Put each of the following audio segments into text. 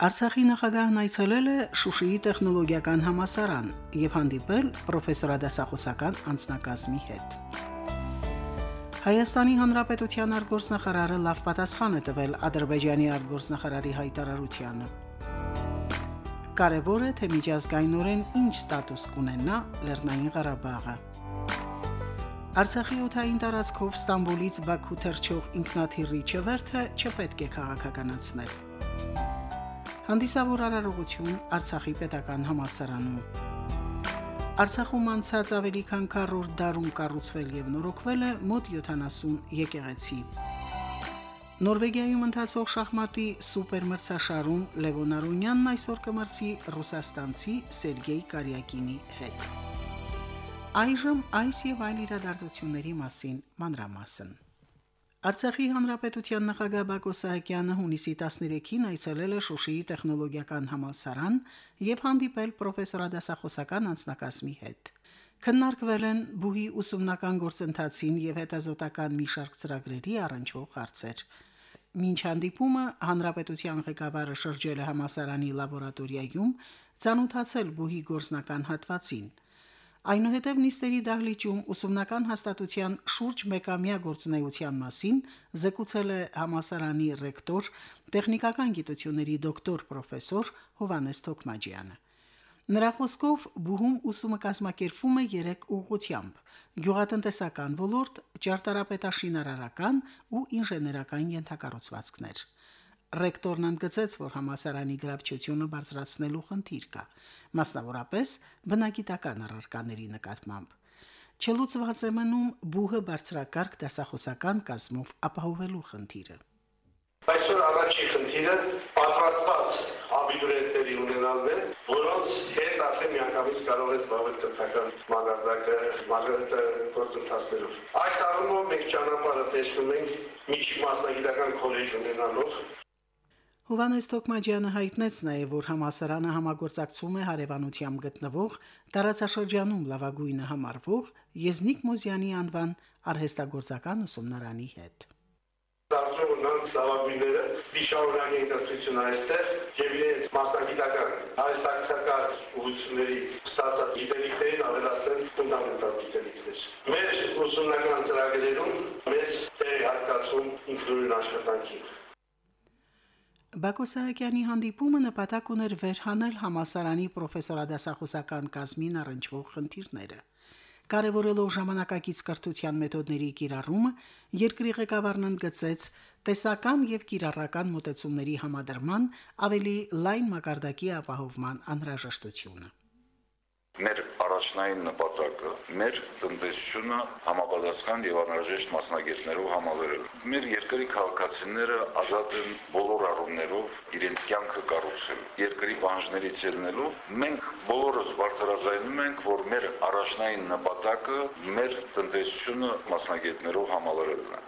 Արցախի նախագահն այցելել է Շուշիի տեխնոլոգիական համասարան եւ հանդիպել պրոֆեսորադասախոսական անձնակազմի հետ։ Հայաստանի Հանրապետության արտգործնախարարը լավ պատասխան է տվել Ադրբեջանի արտգործնախարարի հայտարարությանը։ Կարևոր է, թե միջազգայինորեն ինչ ստատուս կունենա Լեռնային Ղարաբաղը։ Արցախի օթային տարածքով Ստամբուլից Բաքու թռչող ինքնաթիռի չվերթը չպետք է քաղաքականացնել։ Հանդիսավոր արարողություն Արցախի պետական համալսարանում։ Արցախում անցած ավելի քան 100 դարում կառուցվել եւ նորոգվել է մոտ 70 եկեղեցի։ Նորվեգիայում ընթացող շախմատի սուպերմրցաշարում Լևոն Արոնյանն այսօր կմրցի ռուսաստանցի Սերգեյ Կարյակինի հետ։ Այժմ այս եւ այլ իրադարձությունների մասին մանրամասն։ Արցախի հանրապետության նախագահ Բակո Սահակյանը հունիսի 13-ին այցելել է Շուշիի տեխնոլոգիական համալսարան եւ հանդիպել պրոֆեսորադասախոսական անձնակազմի հետ։ Քննարկվել են բուհի ուսումնական գործընթացին եւ հետազոտական մի շարք ծրագրերի առնչվող հարցեր։ Մինչ հանդիպումը հանրապետության ղեկավարը շրջել է համասարանի լաբորատորիայում, ցանոթացել բուհի գործնական հատվածին։ Այնուհետև նիստերի դահլիճում ուսումնական հաստատության շուրջ մեկամյա գործունեության մասին զեկուցել է համասարանի ռեկտոր, տեխնիկական գիտությունների դոկտոր պրոֆեսոր Հովանես Թոքմաջյանը։ Նրա խոսքով բուհում ուսումը կազմակերպվում է 3 ուղղությամբ՝ գյուղատնտեսական ոլորտ, ճարտարապետաշինարարական ու ինժեներական ենթակառուցվածքներ։ Ռեկտորն ընդգծեց, որ համասարանի գրավչությունը բարձրացնելու խնդիր կա, մասնավորապես բնագիտական առարկաների նկատմամբ։ Չլուծված է մնում բուհը բարձրակարգ դասախոսական կազմով ապահովելու խնդիրը։ Այսօր առաջի խնդիրը պատրաստված աբիտուրիենտների ունենալն է, որոնց հետ արդեն միանգամից կարող է զբաղվել կրթական մագարտակը, մագարտը գործընթացներով։ Այս առումով մենք ճանապարհը տեսնում ենք միջի մասնագիտական քոլեջ ունենալով Հովանես Տոկմաջյանը հայտնեց նաև, որ համասարանը համագործակցում է հարևանությամբ գտնվող տարածաշրջանում լավագույնը համարվող Եզնիկ Մոզյանի անվան արհեստագործական ուսումնարանի հետ դարձում ունեն լավագույնները վիշավորանի ինտերպրետացիոն այստեղ եւ իրենց մասնագիտական արհեստակցական ուղղությունների ստացած գիտելիքներին ավելացնել ֆունդամենտալ գիտելիքներ։ Մեր ուսումնական ծրագրերում մեծ տեղ հատկացում ինքնուրույն աշխատանքին։ Բակո Սահակյանի հանդիպումը նպատակ ուներ վերհանել համասարանի պրոֆեսորադասախոսական կազմին առնչվող խնդիրները։ Կարևորելով ժամանակակից կրթության մեթոդների կիրառումը, երկրի ղեկավարն ընդգծեց տեսական եւ կիրառական մոտեցումների համադրման ավելի լայն մակարդակի ապահովման անհրաժեշտությունը մեր առաջնային նպատակը մեր տնտեսությունը համապատասխան եւ անհրաժեշտ մասնագետներով համալրել։ Մեր երկրի քաղաքացիները ազատ են բոլոր առումներով իրենց կյանքը կառուցել։ Երկրի պահանջներից ելնելով մենք բոլորս բարձրաձայնում ենք, որ մեր առաջնային նպատակը մեր տնտեսությունը մասնագետներով համալրելն է։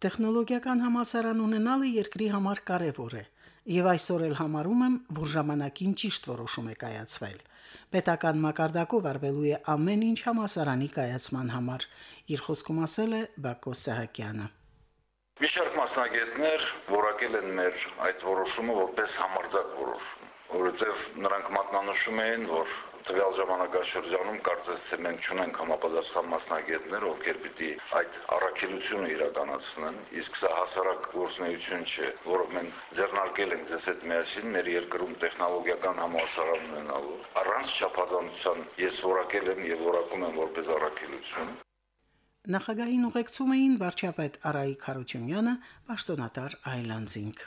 Տեխնոլոգիական համալսարան ունենալը երկրի համար կարևոր է, եւ այսօր էլ համարում եմ, որ ժամանակին ճիշտ որոշում է կայացվել պետական մակարդակով արվելու է ամեն ինչ համասարանի կայացման համար, իր խոսքում ասել է Բակո Սահակյանը։ Մի շարք մասնագետներ որակել են մեր այդ որոշումը որպես համարձակ որոշում, որովհետև նրանք մատնանշում էին, որ տվյալ ժամանակաշրջանում կարծես թե մենք չունենք համապատասխան մասնագետներ, ովքեր պիտի այդ առաքելությունը իրականացնեն, իսկ սա հասարակ գործունեություն չէ, որով մենք ձեռնարկել ենք ձեզ հետ միասին մեր երկրում տեխնոլոգիական համալսարան ունենալու։ Առանց չափազանցության ես որակել եմ եւ որակում եմ որպես առաքելություն։ Նախագահին ուղեկցում էին վարչապետ Արայիկ Խարությունյանը, պաշտոնատար Այլանդզինգ։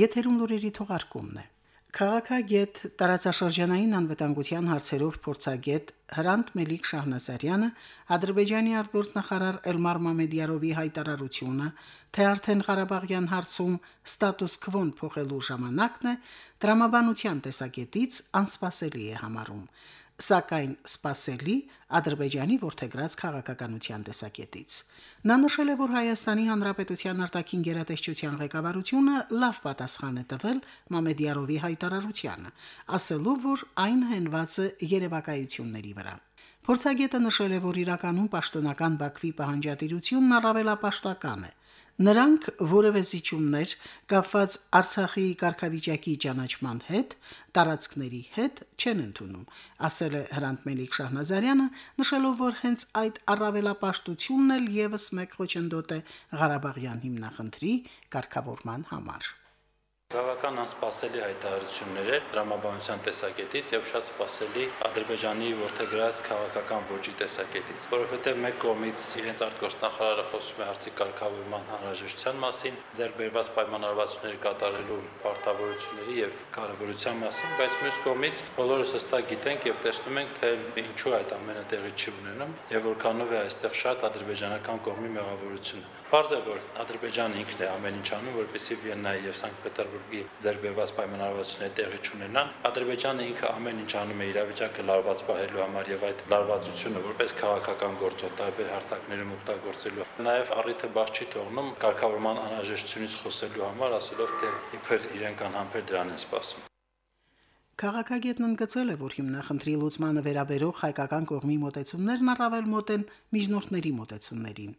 Եթերում լուրերի թողարկումն է։ Քաղաքագետ տարածաշրջանային անվտանգության հարցերով փորձագետ Հրանտ Մելիք Շահնազարյանը Ադրբեջանի արտգործնախարար Էլմար Մամեդյարովի հայտարարությունը, թե արդեն Ղարաբաղյան հարցում ստատուս քվոն փոխելու ժամանակն է, դրամաբանության տեսակետից անսպասելի է համարում սակայն սпасելի Ադրբեջանի ворթեգրած քաղաքականության տեսակետից։ Նա նշել է, որ Հայաստանի Հանրապետության արտաքին գերատեսչության ղեկավարությունը լավ պատասխան է տվել Մամեդիարովի հայտարարությանը, ասելով, որ այն հենված է երևակայությունների վրա։ Փորձագետը նշել է, որ իրականում պաշտոնական Բաքվի պահանջատիրությունն առավելապաշտական է, Նրանք որևէ զիջումներ կապված Արցախի կարգավիճակի ճանաչման հետ, տարածքների հետ չեն ընդունում, ասել է Հրանտ Մելիք Շահնազարյանը, նշելով, որ հենց այդ առավելապաշտությունն էլ եւս մեկ խոչընդոտ է Ղարաբաղյան հիմնախնդրի կարգավորման համար։ Բավական անսպասելի հայտարարություններ էր դրամաբանության տեսակետից եւ շատ սպասելի Ադրբեջանի ворթեգրած քաղաքական ոճի տեսակետից, որովհետեւ մեկ կողմից իրենց արտգործնախարարը խոսում է հարցի կարգավորման անհրաժեշտության մասին, ձեռբերված պայմանավորվածությունների կատարելու պարտավորությունների եւ կարևորության մասին, բայց մյուս կողմից բոլորս հստակ գիտենք եւ տեսնում ենք, թե ինչու այդ ամենը տեղի չի ունենում եւ որքանով է այստեղ շատ ադրբեջանական կողմի մեղավորությունը։ Բարձր որ Ադրբեջանը ինքն է ամեն ինչ անում, որպեսզի Վիեննայի եւ Սանկտ Պետերբուրգ Պետերբուրգի ձեռբերված պայմանավորվածությունները տեղի չունենան։ Ադրբեջանը ինքը ամեն ինչ անում է իրավիճակը լարված պահելու համար եւ այդ լարվածությունը որպես քաղաքական գործոն տարբեր հարթակներում օգտագործելու։ Նաեւ առիթը բաց չի թողնում կարգավորման անհրաժեշտությունից խոսելու համար, ասելով թե իբր իրենք անհամբեր դրան են սպասում։ Քաղաքագետն ընդգծել է, որ հիմնախնդրի լուծմանը վերաբերող հայկական կողմի մոտեցումներն առավել մոտ են միջնորդների մոտեցումներին։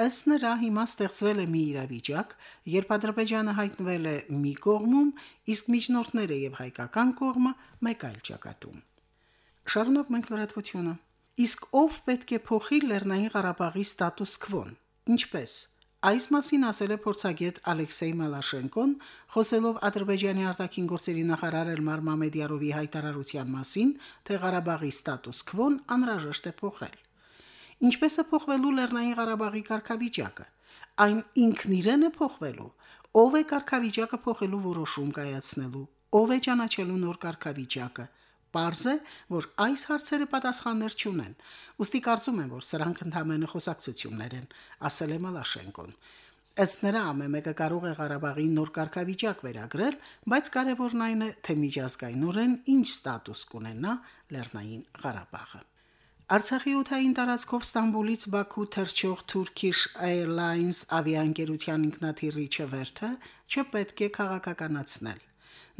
Ըստ նրա հիմա ստեղծվել է մի իրավիճակ, երբ Ադրբեջանը հայտնվել է մի կողմում, իսկ միջնորդները եւ հայկական կողմը մեկ այլ ճակատում։ Շարունակ մենք լրատվությունը։ Իսկ ով պետք է փոխի Լեռնային Ղարաբաղի ստատուս քվոն։ Ինչպես։ Այս մասին ասել է փորձագետ Ալեքսեյ Մալաշենկոն, խոսելով Ադրբեջանի արտաքին գործերի նախարար Էլմար Մամեդյարովի հայտարարության մասին, թե Ղարաբաղի ստատուս քվոն անհրաժեշտ է փոխել։ Ինչպես է փոխվելու Լեռնային Ղարաբաղի կարգավիճակը։ Այն ինքն իրեն է փոխվելու։ Ով է կարգավիճակը փոխելու որոշում կայացնելու։ Ով է ճանաչելու նոր կարգավիճակը։ Պարզ է, որ այս հարցերը պատասխաններ չունեն։ Ոստի կարծում եմ, որ սրանք ընդհանրապես խոսակցություններ են, ասել է Մալաշենկոն։ Ըստ նրա ամենը կարող է Ղարաբաղի նոր կարգավիճակ վերագրել, բայց կարևորն այն է, թե միջազգայինորեն ինչ ստատուս կունենա Լեռնային Ղարաբաղը։ Արցախի ութային տարածքով Ստամբուլից Բաքու թռչող Turkish Airlines ավիաընկերության ինքնաթիռի չվերթը չպետք է քաղաքականացնել։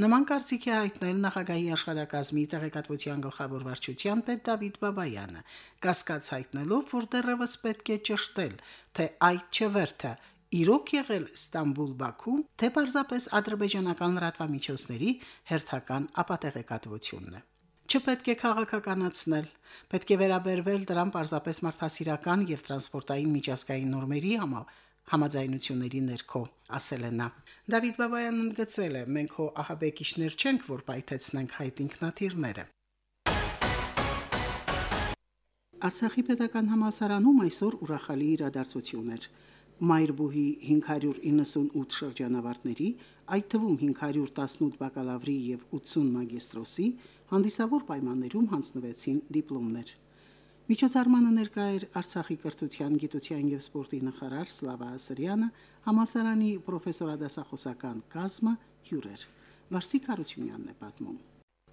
Նման կարծիք է հայտնել նախագահի աշխատակազմի տեղեկատվության գլխավոր վարչության պետ Դավիթ Բաբայանը, կասկած հայտնելով, որ դեռևս պետք է ճշտել, թե այդ չվերթը իրոք եղել Ստամբուլ-Բաքու, թե պարզապես ադրբեջանական լրատվամիջոցների հերթական ապատեղեկատվությունն է չպետք է քաղաքականացնել, պետք է վերաբերվել դրան պարզապես մարդասիրական եւ տրանսպորտային միջազգային նորմերի համա համաձայնությունների ներքո, ասել է նա։ Դավիթ Բաբայանն ընդգծել է. մենք հո ահաբեկիչներ չենք, որ պայթեցնենք հայտ ինքնաթիռները։ Արցախի պետական համալսարանում այսօր ուրախալի իրադարձություն էր։ Մայրբուհի 598 շրջանավարտների, այդ թվում 518 բակալավրի եւ 80 մագիստրոսի հանդիսավոր պայմաններում հանձնվեցին դիպլոմներ։ Միջոցառմանը ներկա էր Արցախի կրթության, գիտության եւ սպորտի նախարար Սլավա Ասրյանը, համասարանի պրոֆեսորադասախոսական կազմը հյուրեր։ Վարսիկ Արությունյանն է պատմում։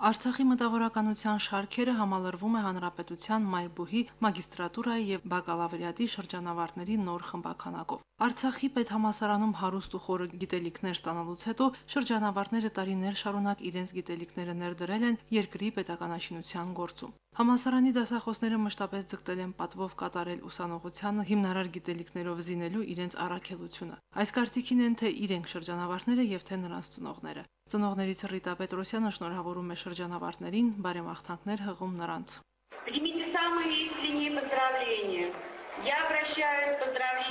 Արցախի մտավորականության շարքերը համալրվում է հանրապետության մայրբուհի մագիստրատուրայի եւ բակալավրիատի շրջանավարտների նոր խմբականակով։ Արցախի պետհամասարանում հարուստ ու խորը գիտելիքներ ստանալուց հետո շրջանավարտները տարիներ շարունակ իրենց գիտելիքները ներդրել են երկրի պետականաշինության գործում։ Համասարանի դասախոսները մշտապես ձգտել են պատվով կատարել ուսանողությանը հիմնարար գիտելիքներով զինելու իրենց առաքելությունը։ Այս կարծիքին են թե իրենք շրջանավարտները եւ թե նրանց ծնողները։ Ծնողներից Ռիտա Պետրոսյանը շնորհավորում է շրջանավարտներին, բարեմաղթանքներ հղում նրանց։ Примите самые искренние поздравления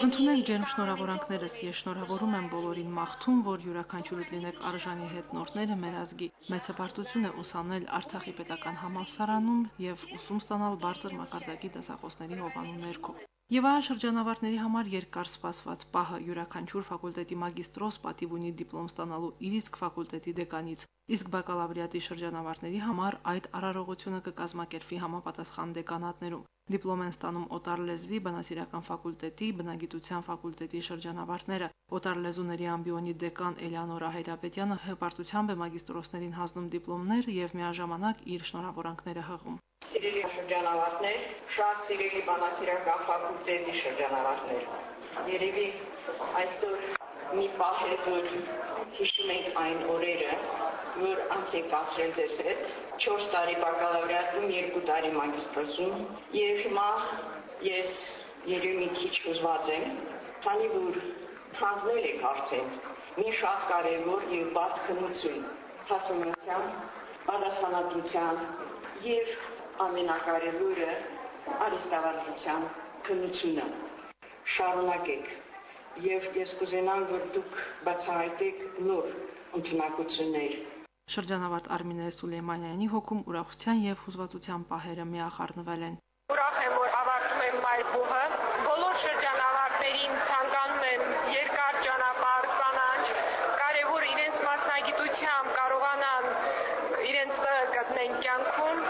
Ընդունել ջերմ շնորհավորանքներս ես շնորհավորում եմ բոլորին մաղթում, որ յուրաքանչյուրդ լինեք արժանի հետնորդները մեր ազգի։ Մեծ հպարտություն է ուսանել Արցախի պետական համալսարանում եւ ուսում ստանալ բարձր մակարդակի դասախոսների հովանու ներքո։ Եվ այ շրջանավարտների համար երկար սպասված պահը յուրաքանչյուր ֆակուլտետի մագիստրոս պատիվ ունի դիպլոմ ստանալու իր իսկ ֆակուլտետի դեկանից, իսկ բակալավրիատի շրջանավարտների համար այդ արարողությունը կկազմակերպվի համապատասխան դեկանատներում։ Դիպլոմ են ստանում օտար լեզվի բանասիրական ֆակուլտետի, բնագիտության ֆակուլտետի շրջանավարտները։ Օտար լեզուների ամբիոնի դեկան Էլեոնորա Հայրապետյանը հպարտությամբ է մագիստրոսներին հանձնում դիպլոմներ եւ միաժամանակ իր շնորհավորանքները հղում։ Սիրելի շրջանավարտներ, շատ սիրելի բանասիրական ֆակուլտետի շրջանավարտներ։ Երևի այսօր մի պահ է, որ հիշում ենք այն օրերը, որ անց եք անցրել ձեզ հետ, 4 տարի բակալավրիատում, 2 տարի մագիստրոսում, եւ հիմա ես երևի քիչ հուզված եմ, քանի որ հանձնել եք արդեն մի շատ կարևոր եւ բարդ քննություն, հասունության, պատասխանատվության եւ ամենակարևորը արիստավարժության քննությունը շարունակեք եւ ես կուզենամ որ դուք բացահայտեք նոր ընդունակություններ Շրջանավարտ Արմինե Սուլեյմանյանի հոգում ուրախության եւ հուզվածության պահերը միախառնվել են։ Ուրախ եմ, որ ավարտում եմ մայրբուհը։ Բոլոր շրջանավարտներին ցանկանում եմ երկար ճանապարհ կանանչ, կարևոր իրենց մասնագիտությամբ կարողանան իրենց տեղը գտնեն կյանքում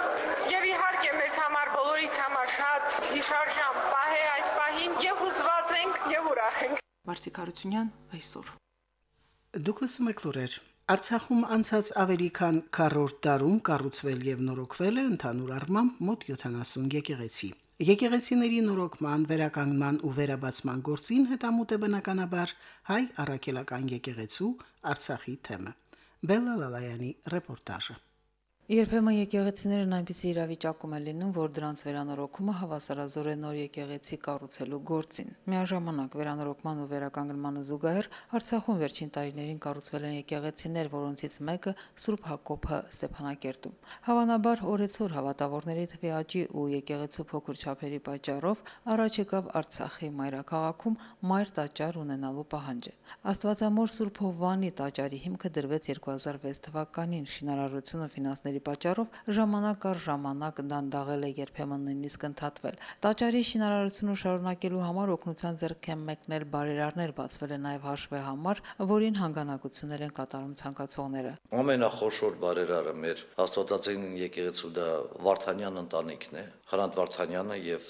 եւ իհարկե մեզ համար բոլորիս համար շատ հիշարժան պահ է այս պահին եւ հուզված ենք եւ ուրախ ենք։ Վարսիկ Հարությունյան այսօր։ Դուք լսում եք լուրեր։ Արցախում անցած ավելի քան 40 տարում կառուցվել եւ նորոգվել է ընդհանուր առմամբ մոտ 70 եկեղեցի։ Եկեղեցիների նորոգման, վերականգնման ու վերաբացման գործին հետամուտ է բնականաբար հայ առաքելական եկեղեցու Արցախի թեմը։ Բելլա Լալայանի ռեպորտաժը։ Երբեմն եկեղեցիներն այնպիսի իրավիճակում են լինում, որ դրանց վերանորոգումը հավասարազոր է նոր եկեղեցի կառուցելու գործին։ Միաժամանակ վերանորոգման ու վերականգնմանը զուգահեռ Արցախում վերջին տարիներին կառուցվել են եկեղեցիներ, որոնցից մեկը Սուրբ Հակոբը Ստեփանակերտում։ Հավանաբար օրեցօր հավատավորների թվի աճի ու եկեղեցու փոքր չափերի պատճառով առաջ եկավ Արցախի մայրաքաղաքում մայր տաճար ունենալու պահանջը։ Աստվածամոր Սուրբ Հովվանի տաճարի հիմքը դրվեց 2006 թվականին շինարարությունը ֆինանսների խնդիրների պատճառով ժամանակ առ ժամանակ դանդաղել է երբեմն նույնիսկ ընդհատվել։ Տաճարի շինարարությունը շարունակելու համար օգնության ձեռք են մեկնել բարերարներ, բացվել է նաև հաշվե համար, որին հանգանակություններ են կատարում ցանկացողները։ Ամենախոշոր բարերարը մեր Աստվածածին եկեղեցու դա Վարդանյան ընտանիքն է, Խրանտ Վարդանյանը եւ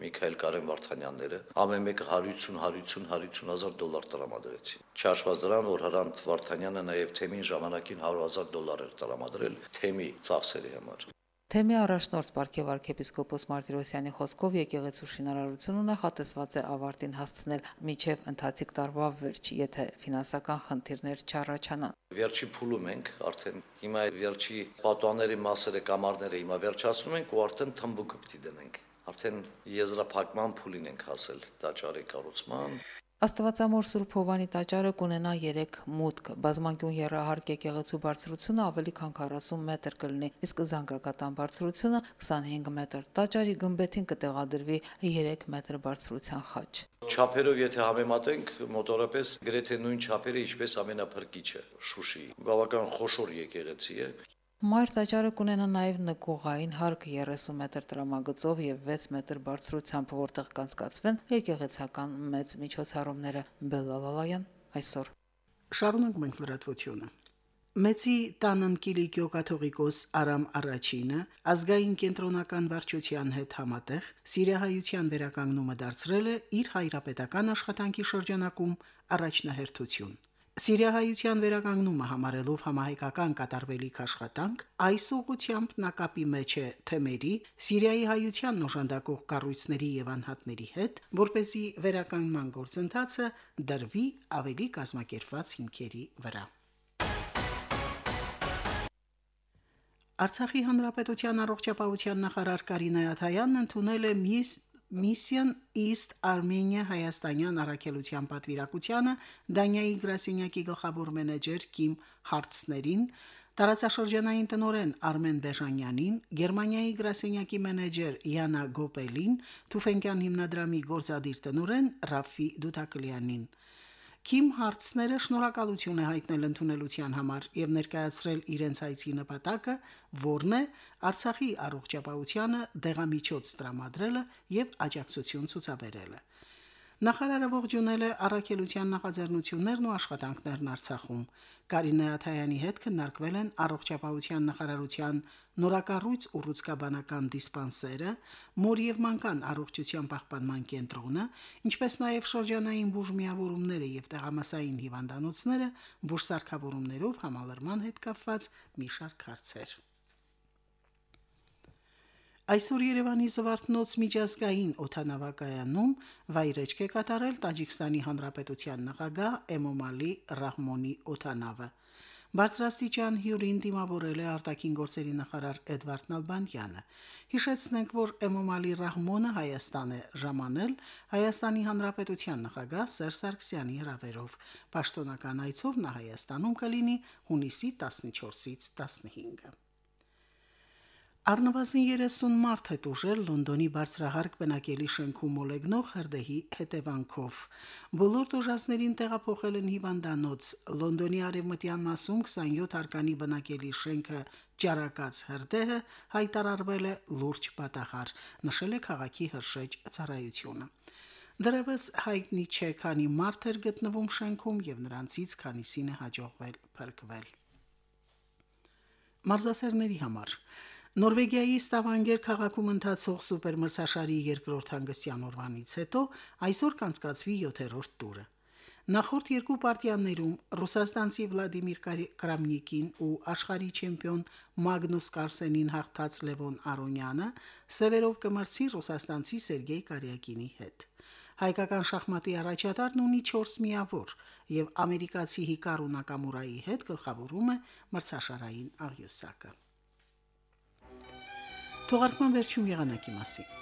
Միքայել Կարեն Վարդանյանները ամեն մեկը 150 150 150 հազար դոլար տրամադրեցին։ Չհաշված դրան, որ Հրանտ Վարդանյանը նաեւ թեմին ժամանակին 100 հազար դոլար էր տրամադրել թեմի ծախսերի համար։ Թեմի առաջնորդ Պարքև arczepiskopos Մարտիրոսյանի խոսքով եկեղեցու շինարարությունը նախատեսված է ավարտին հասցնել միջև ընթացիկ տարվա վերջ, եթե ֆինանսական խնդիրներ չառաջանան։ Վերջի փուլում ենք, արդեն հիմա վերջի պատուանների մասերը կամարները հիմա վերջացնում ենք ու արդեն թմբուկը պիտի դնենք։ Արդեն եզրափակման փուլին ենք հասել տաճարի կառուցման։ Աստվածամոր Սուրբ Հովանի տաճարը կունենա 3 մուտք։ Բազմանկյուն երահարկ եկեղեցու բարձրությունը ավելի քան 40 մետր կլինի, իսկ զանգակատան բարձրությունը 25 մետր։ Տաճարի գմբեթին կտեղադրվի 3 մետր բարձրության խաչ։ Չափերով եթե համեմատենք, մոտորապես գրեթե նույն չափերը, ինչպես ամենափրկիչը Շուշի։ Բավական խոշոր եկեղեցի է։ Մայր տաճարը կունենա նաև նկուղային հարկ 30 մետր տրամագծով եւ 6 մետր բարձրությամբ, որտեղ կանցկացվեն եկեղեցական մեծ միջոցառումները։ Բելալալայան այսօր։ Շարունակ մենք լրատվությունը։ Մեծի տանն Կիլիկիո կաթողիկոս Արամ Արաչինը ազգային կենտրոնական վարչության հետ համատեղ Սիրիահայության վերականգնումը դարձրել է իր հայրապետական աշխատանքի շրջանակում առաջնահերթություն։ Սիրիահայության վերականգնումը համարելով համահայկական կատարվելիք աշխատանք, այս ուղությամբ նակապի մեջ է թեմերի Սիրիայի հայության նոժանդակող կառույցների եւ անհատների հետ, որ เป զի վերականգնման գործընթացը դրվի ավելի կազմակերպված հիմքերի վրա։ Արցախի հանրապետության առողջապահության նախարար Կարինե Աթայանն ընդունել է միս Mission East Armenia հայաստանյան առաքելության պատվիրակությանը Դանիայի գրասենյակի գլխավոր մենեջեր Կիմ Հարցներին, տարածաշրջանային տնօրեն Արմեն Բեժանյանին, Գերմանիայի գրասենյակի մենեջեր Յանա Գոպելին, Թուֆենկյան հիմնադրամի գործադիր տնօրեն Ռաֆի Դուտակլյանին։ Քիմ Հարցները շնորհակալություն է հայտնել ընդունելության համար եւ ներկայացրել իրենց հայցի նպատակը, որն է Արցախի առողջապահությանը դեղամիջոց տրամադրելը եւ աջակցություն ցուցաբերելը։ Նախարարը ողջունել է առաքելության նախաձեռնություններն ու աշխատանքներն Արցախում։ Կարինե Աթայանի հետ քննարկվել են առողջապահության նախարարության նորակառույց ուռուցկաբանական դիսպանսերը, մոր եւ մանկան առողջության պահպանման կենտրոնը, ինչպես նաեւ շրջանային բուժմիավորումները եւ տեղամասային հիվանդանոցները բուժսարքավորումներով համալրման հետ կապված մի շարք հարցեր։ Այսօր Երևանի Զվարթնոց միջազգային օթանավակայանում վայրեջք է կատարել Տաջիկստանի Հանրապետության նախագահ Էմոմալի Ռահմոնի օթանավը։ Բարձրաստիճան հյուրին դիմավորել է արտաքին գործերի նախարար Էդվարդ Նալբանդյանը։ Հիշեցնենք, որ Էմոմալի Ռահմոնը Հայաստան է ժամանել Հայաստանի Հանրապետության նախագահ Սերժ Սարգսյանի հրավերով։ Պաշտոնական այցով նա Հայաստանում կլինի հունիսի 14-ից 15-ը։ Առնվազն 30 մարդ է տուժել Լոնդոնի բարձրահարկ բնակելի շենքում մոլեգնող հրդեհի հետևանքով։ Բոլոր տուժածներին տեղափոխել են հիվանդանոց։ Լոնդոնի արևմտյան մասում 27 արկանի բնակելի շենքը ճարակած հրդեհը հայտարարվել է լուրջ պատահար, նշել է քաղաքի հրշեջ ծառայությունը։ Դրևս հայտնի չէ, քանի մարդ էր գտնվում շենքում եւ նրանցից քանիսին է հաջողվել փրկվել։ Մարզասերների համար Նորվեգիայի Ստավանգեր քաղաքում ընթացող սուպերմրցաշարի երկրորդ հանգստյան օրվանից հետո այսօր կանցկացվի 7-րդ տուրը։ Նախորդ երկու պարտիաներում ռուսաստանցի Վլադիմիր Կրամնիկին ու աշխարհի չեմպիոն Մագնուս Կարսենին հաղթած Լևոն Արոնյանը սևերով կմրցի ռուսաստանցի Սերգեյ Կարյակինի հետ։ Հայկական շախմատի առաջատարն ունի 4 միավոր եւ ամերիկացի Հիկարու Նակամուրայի հետ գլխավորում է մրցաշարային աղյուսակը։ Թողարկման վերջում եղանակի մասին։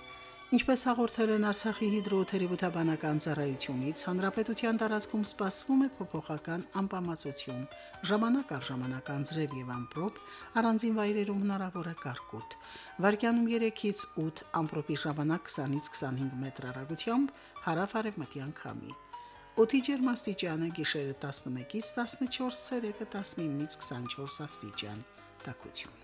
Ինչպես հաղորդել են Արցախի հիդրոթերապևտաբանական ծառայությունից, հանրապետության տարածքում սպասվում է փոփոխական անպամացություն։ Ժամանակ առ ժամանակ անձրև եւ ամպրոպ, առանձին վայրերում հնարավոր է կարկուտ։ Վարկյանում 3-ից 8 ամպրոպի ժամանակ 20-ից 25 մետր հեռագությամբ հարավ-արևմտյան քամի։ Օդի ջերմաստիճանը գիշերը 11-ից 14, ցերեկը 19-ից 24 աստիճան։ Տակություն։